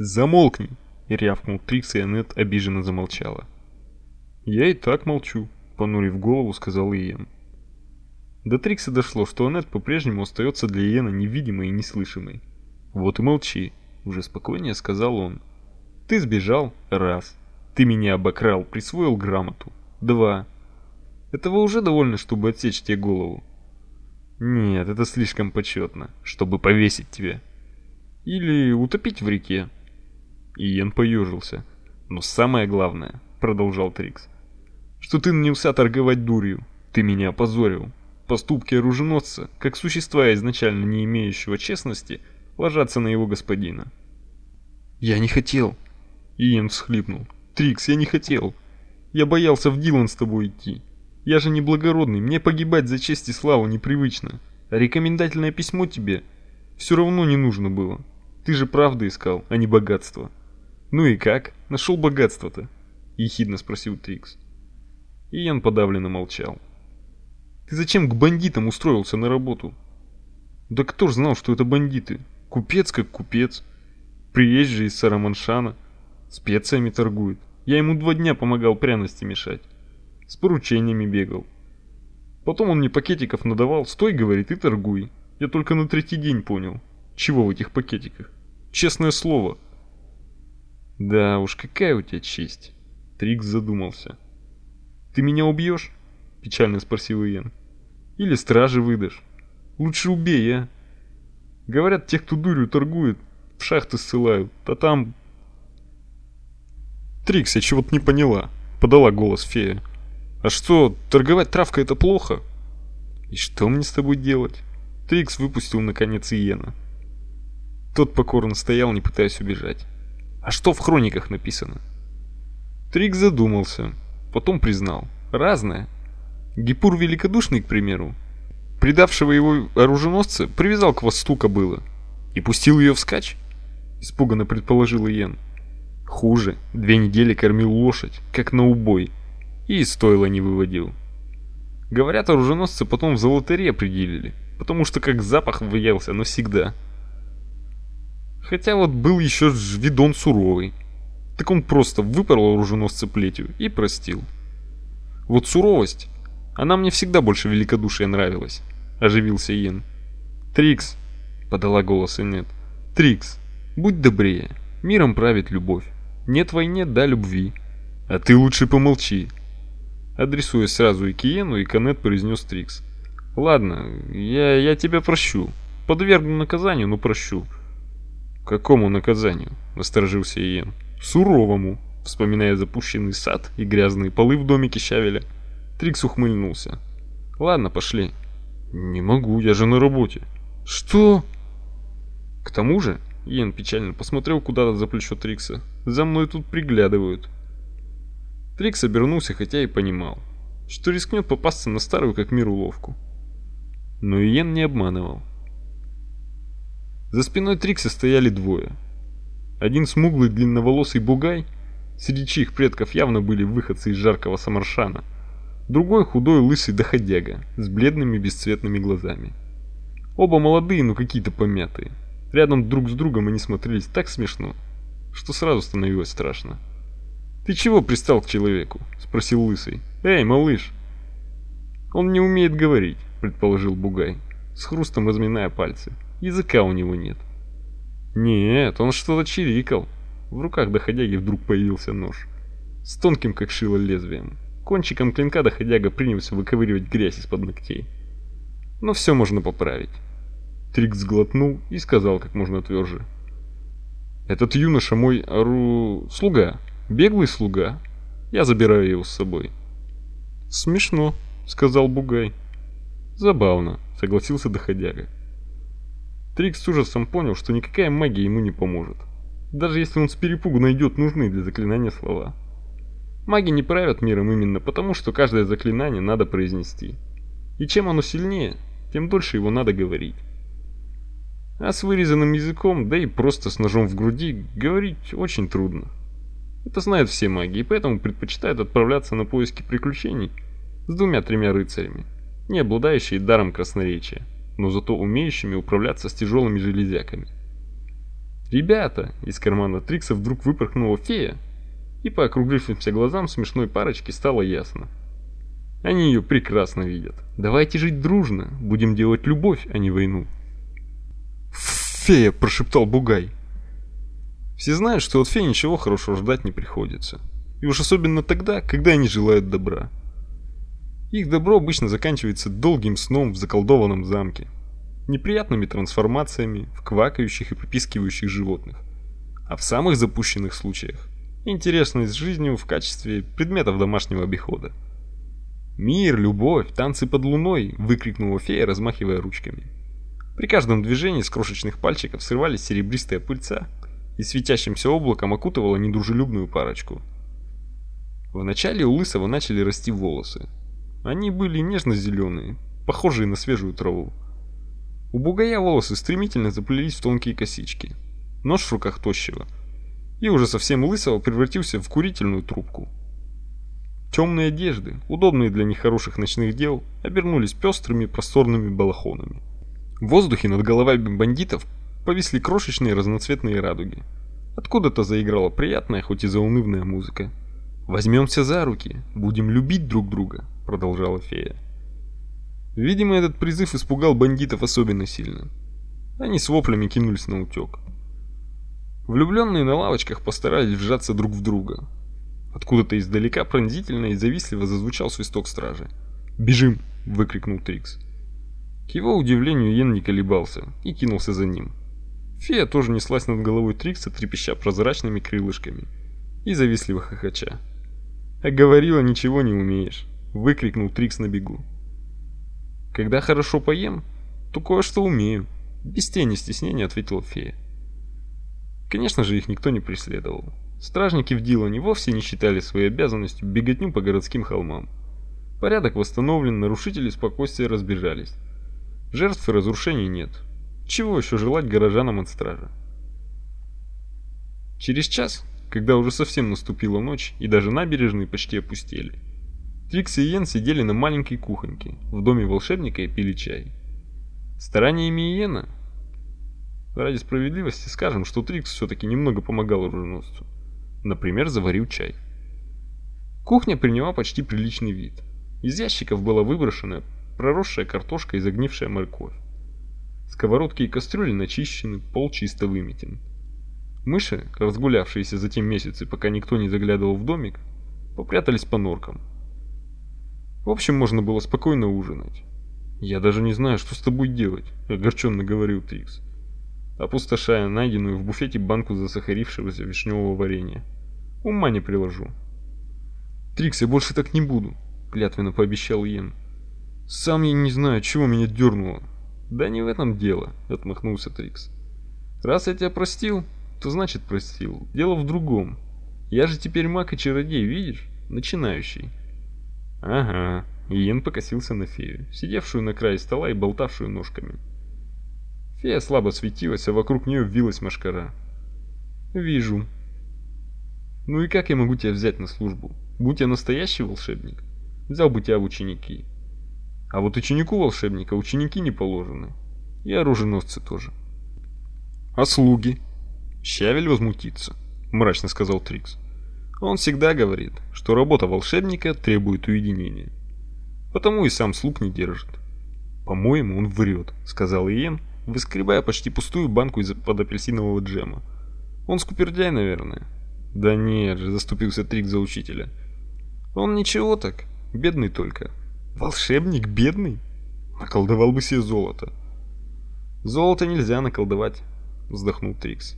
«Замолкни!» — рявкнул Трикс, и Аннет обиженно замолчала. «Я и так молчу», — понурив голову, сказал Иен. До Трикса дошло, что Аннет по-прежнему остается для Иена невидимой и неслышимой. «Вот и молчи», — уже спокойнее сказал он. «Ты сбежал? Раз. Ты меня обокрал, присвоил грамоту. Два. Этого уже довольно, чтобы отсечь тебе голову. Нет, это слишком почетно, чтобы повесить тебя. Или утопить в реке. Иен поежился. Но самое главное, продолжал Трикс, что ты нанялся торговать дурью. Ты меня опозорил. Поступки оруженосца, как существа изначально не имеющего честности, ложатся на его господина. Я не хотел. Иен всхлипнул. Трикс, я не хотел. Я боялся в Дилан с тобой идти. Я же не благородный, мне погибать за честь и славу непривычно. Рекомендательное письмо тебе все равно не нужно было. Ты же правда искал, а не богатство. Ну и как? Нашел богатство-то? Ехидно спросил Трикс. Иен подавленно молчал. Ты зачем к бандитам устроился на работу? Да кто ж знал, что это бандиты? Купец как купец. Приезжий из Сараманшана. Специями торгует. Я ему два дня помогал пряности мешать с поручениями бегал. Потом он мне пакетиков надавал, стой, говорит, и торгуй. Я только на третий день понял, чего в этих пакетиках. Честное слово. Да уж, какая у тебя честь. Трикс задумался. Ты меня убьешь? Печально спросил Иен. Или стражи выдашь? Лучше убей, а? Говорят, тех, кто дурью торгует, в шахты ссылают, а там... Трикс, я чего-то не поняла, подала голос фея. А что, торговать травкой это плохо? И что мне с тобой делать? Трикс выпустил наконец Иена. Тот покорно стоял, не пытаясь убежать. А что в хрониках написано? Трикс задумался, потом признал. Разное. Гипур Великодушный, к примеру, предавшего его оруженосца, привязал к хвосту кобылы и пустил ее вскачь? Испуганно предположил Иен. Хуже, две недели кормил лошадь, как на убой, и из стойла не выводил. Говорят, оруженосцы потом в золотаре определили, потому что как запах въелся навсегда. Хотя вот был еще видон суровый. Так он просто выпорол оруженосца плетью и простил. Вот суровость, она мне всегда больше великодушия нравилась, оживился Иен. Трикс, подала голос Инет. Трикс, будь добрее, миром правит любовь. Нет войне, да любви. А ты лучше помолчи, Адресуясь сразу и Киену, и Канет произнес Трикс. «Ладно, я, я тебя прощу. Подвергну наказанию, но прощу». «Какому наказанию?» – насторожился Иен. «Суровому», – вспоминая запущенный сад и грязные полы в домике Щавеля. Трикс ухмыльнулся. «Ладно, пошли». «Не могу, я же на работе». «Что?» «К тому же», – Иен печально посмотрел куда-то за плечо Трикса, – «за мной тут приглядывают». Трикс обернулся, хотя и понимал, что рискнет попасться на старую как мир уловку. Но Иен не обманывал. За спиной Трикса стояли двое. Один смуглый длинноволосый бугай, среди чьих предков явно были выходцы из жаркого Самаршана, другой худой лысый доходяга с бледными бесцветными глазами. Оба молодые, но какие-то помятые. Рядом друг с другом они смотрелись так смешно, что сразу становилось страшно. «Ты чего пристал к человеку?» — спросил Лысый. «Эй, малыш!» «Он не умеет говорить», — предположил Бугай, с хрустом разминая пальцы. «Языка у него нет». «Нет, он что-то чирикал». В руках доходяги вдруг появился нож. С тонким, как шило, лезвием. Кончиком клинка доходяга принялся выковыривать грязь из-под ногтей. Но все можно поправить. Трикс сглотнул и сказал как можно тверже. «Этот юноша мой ару... слуга. Беглый слуга. Я забираю его с собой. Смешно, сказал Бугай. Забавно, согласился доходяга. Трикс с ужасом понял, что никакая магия ему не поможет. Даже если он с перепугу найдет нужные для заклинания слова. Маги не правят миром именно потому, что каждое заклинание надо произнести. И чем оно сильнее, тем дольше его надо говорить. А с вырезанным языком, да и просто с ножом в груди, говорить очень трудно. Это знают все маги, и поэтому предпочитают отправляться на поиски приключений с двумя-тремя рыцарями, не обладающие даром красноречия, но зато умеющими управляться с тяжелыми железяками. «Ребята!» — из кармана Трикса вдруг выпорхнула фея, и по округлившимся глазам смешной парочки стало ясно. Они ее прекрасно видят. Давайте жить дружно, будем делать любовь, а не войну. «Фея!» – прошептал Бугай. Все знают, что от феи ничего хорошего ждать не приходится. И уж особенно тогда, когда они желают добра. Их добро обычно заканчивается долгим сном в заколдованном замке, неприятными трансформациями в квакающих и попискивающих животных, а в самых запущенных случаях – интересность жизнью в качестве предметов домашнего обихода. «Мир, любовь, танцы под луной!» – выкрикнула фея, размахивая ручками. При каждом движении с крошечных пальчиков срывались серебристые пыльца и светящимся облаком окутывала недружелюбную парочку. Вначале у Лысого начали расти волосы, они были нежно-зеленые, похожие на свежую траву. У бугая волосы стремительно заплелись в тонкие косички. Нож в руках тощего. И уже совсем лысого превратился в курительную трубку. Темные одежды, удобные для нехороших ночных дел, обернулись пестрыми просторными балахонами. В воздухе над головами бандитов повисли крошечные разноцветные радуги. Откуда-то заиграла приятная, хоть и заунывная музыка. «Возьмемся за руки, будем любить друг друга», продолжала фея. Видимо, этот призыв испугал бандитов особенно сильно. Они с воплями кинулись на утек. Влюбленные на лавочках постарались вжаться друг в друга. Откуда-то издалека пронзительно и завистливо зазвучал свисток стражи. «Бежим!» — выкрикнул Трикс. К его удивлению Йен не колебался и кинулся за ним. Фея тоже неслась над головой Трикса, трепеща прозрачными крылышками и завистливо хохоча. «А говорила, ничего не умеешь» выкрикнул Трикс на бегу. Когда хорошо поем, то кое-что умею, без тени стеснения ответила фея. Конечно же, их никто не преследовал. Стражники в Дилане вовсе не считали своей обязанностью беготню по городским холмам. Порядок восстановлен, нарушители спокойствия разбежались. Жертв и разрушений нет. Чего еще желать горожанам от стража? Через час, когда уже совсем наступила ночь и даже набережные почти опустели, Трикс и Йен сидели на маленькой кухоньке в доме волшебника и пили чай. Стараниями Йена Ради справедливости скажем, что Трикс все-таки немного помогал оруженосцу. Например, заварил чай. Кухня приняла почти приличный вид. Из ящиков была выброшена проросшая картошка и загнившая морковь. Сковородки и кастрюли начищены, пол чисто выметен. Мыши, разгулявшиеся за те месяцы, пока никто не заглядывал в домик, попрятались по норкам. В общем, можно было спокойно ужинать. «Я даже не знаю, что с тобой делать», — огорченно говорил Трикс, опустошая найденную в буфете банку засахарившегося вишневого варенья. «Ума не приложу». «Трикс, я больше так не буду», — клятвенно пообещал Йен. «Сам я не знаю, чего меня дернуло». «Да не в этом дело», — отмахнулся Трикс. «Раз я тебя простил, то значит простил. Дело в другом. Я же теперь маг и чародей, видишь? Начинающий. Ага. Иен покосился на фею, сидевшую на крае стола и болтавшую ножками. Фея слабо светилась, а вокруг нее вилась машкара. Вижу. Ну и как я могу тебя взять на службу? Будь я настоящий волшебник, взял бы тебя в ученики. А вот ученику волшебника ученики не положены. И оруженосцы тоже. А слуги? Щавель возмутится, мрачно сказал Трикс. Он всегда говорит, что работа волшебника требует уединения. Потому и сам слуг не держит. По-моему, он врет, сказал Иен, выскребая почти пустую банку из-под апельсинового джема. Он скупердяй, наверное. Да нет же, заступился Трик за учителя. Он ничего так, бедный только. Волшебник бедный? Наколдовал бы себе золото. Золото нельзя наколдовать, вздохнул Трикс.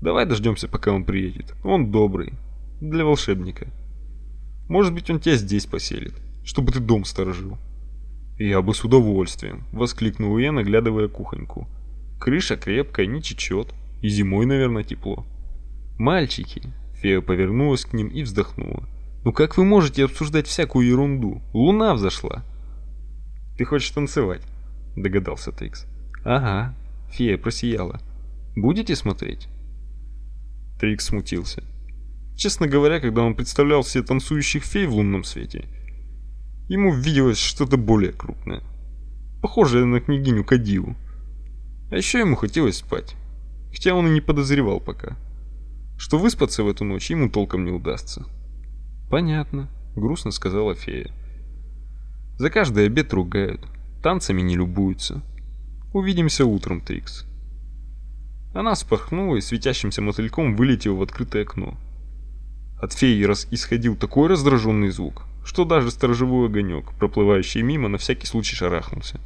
Давай дождемся, пока он приедет. Он добрый, для волшебника. Может быть, он тебя здесь поселит, чтобы ты дом сторожил. Я бы с удовольствием, воскликнул я, наглядывая кухоньку. Крыша крепкая, не чечет, и зимой, наверное, тепло. Мальчики, фея повернулась к ним и вздохнула. Ну как вы можете обсуждать всякую ерунду? Луна взошла. Ты хочешь танцевать? догадался Трикс. Ага, фея просияла. Будете смотреть? Трикс смутился. Честно говоря, когда он представлял все танцующих фей в лунном свете, ему виделось что-то более крупное, похожее на княгиню Кадиву. А еще ему хотелось спать. Хотя он и не подозревал пока, что выспаться в эту ночь ему толком не удастся. «Понятно», — грустно сказала фея. «За каждый обед ругают, танцами не любуются. Увидимся утром, Трикс». Она спорхнула и светящимся мотыльком вылетела в открытое окно. От феи исходил такой раздраженный звук, что даже сторожевой огонек, проплывающий мимо, на всякий случай шарахнулся.